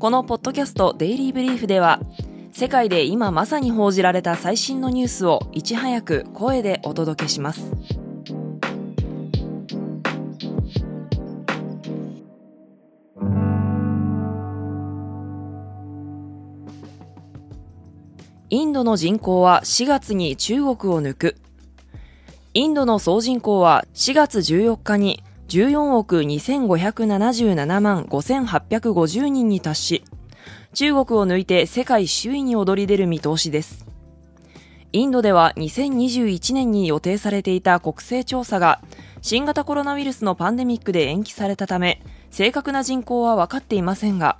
このポッドキャストデイリーブリーフでは世界で今まさに報じられた最新のニュースをいち早く声でお届けします。インドの人口は4月に中国を抜く。インドの総人口は4月14日に14億2577万5850人に達し、中国を抜いて世界首位に躍り出る見通しです。インドでは2021年に予定されていた国勢調査が新型コロナウイルスのパンデミックで延期されたため正確な人口は分かっていませんが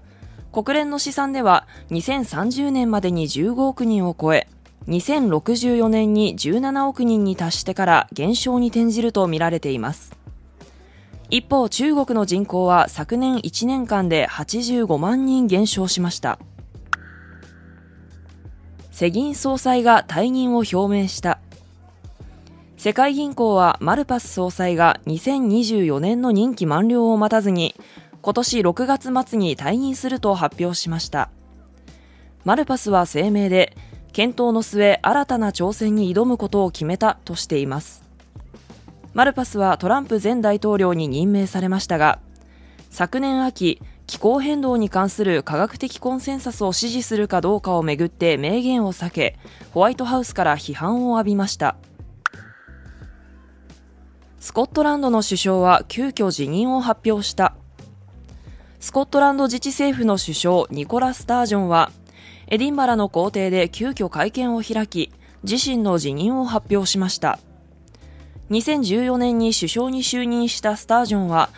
国連の試算では2030年までに15億人を超え2064年に17億人に達してから減少に転じるとみられています一方中国の人口は昨年1年間で85万人減少しました。世銀総裁が退任を表明した。世界銀行はマルパス総裁が2024年の任期満了を待たずに今年6月末に退任すると発表しました。マルパスは声明で検討の末新たな挑戦に挑むことを決めたとしています。マルパスはトランプ前大統領に任命されましたが、昨年秋、気候変動に関する科学的コンセンサスを支持するかどうかをめぐって明言を避け、ホワイトハウスから批判を浴びました。スコットランドの首相は急遽辞任を発表した。スコットランド自治政府の首相ニコラ・スタージョンは、エディンバラの公邸で急遽会見を開き、自身の辞任を発表しました。2014年に首相に就任したスタージョンは、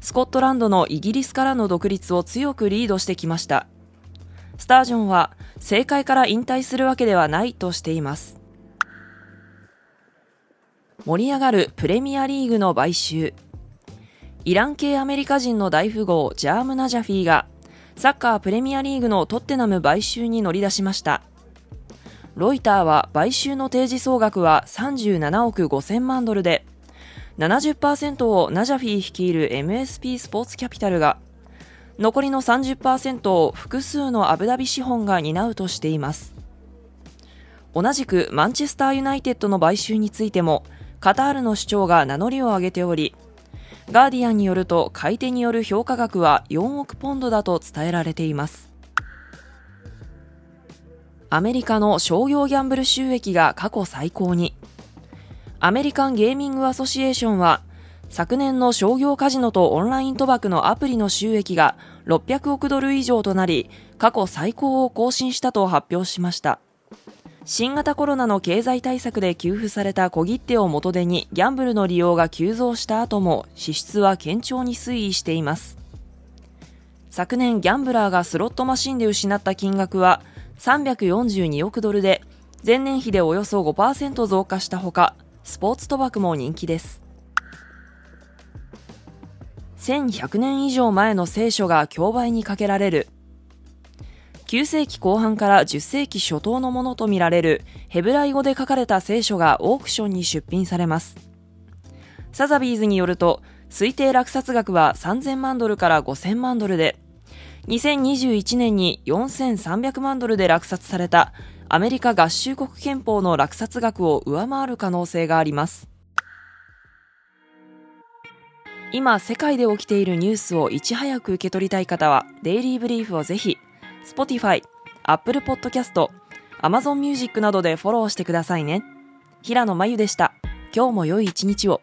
スコットランドのイギリスからの独立を強くリードしてきました。スタージョンは、政界から引退するわけではないとしています。盛り上がるプレミアリーグの買収。イラン系アメリカ人の大富豪ジャーム・ナジャフィーがサッカープレミアリーグのトッテナム買収に乗り出しました。ロイターは買収の提示総額は37億5000万ドルで、70%をナジャフィー率いる MSP スポーツキャピタルが、残りの30%を複数のアブダビ資本が担うとしています。同じくマンチェスターユナイテッドの買収についても、カタールの主張が名乗りを上げており、ガーディアンによると買い手による評価額は4億ポンドだと伝えられています。アメリカの商業ギャンブル収益が過去最高に。アメリカンゲーミングアソシエーションは、昨年の商業カジノとオンライン賭博のアプリの収益が600億ドル以上となり、過去最高を更新したと発表しました。新型コロナの経済対策で給付された小切手を元手にギャンブルの利用が急増した後も支出は堅調に推移しています。昨年ギャンブラーがスロットマシンで失った金額は342億ドルで、前年比でおよそ5%増加したほか、スポーツ賭博も人気です。1100年以上前の聖書が競売にかけられる。9世紀後半から10世紀初頭のものとみられるヘブライ語で書かれた聖書がオークションに出品されます。サザビーズによると、推定落札額は3000万ドルから5000万ドルで、2021年に4300万ドルで落札されたアメリカ合衆国憲法の落札額を上回る可能性があります。今世界で起きているニュースをいち早く受け取りたい方はデイリーブリーフをぜひ Spotify、Apple Podcast、Amazon Music などでフォローしてくださいね。平野真由でした。今日も良い一日を。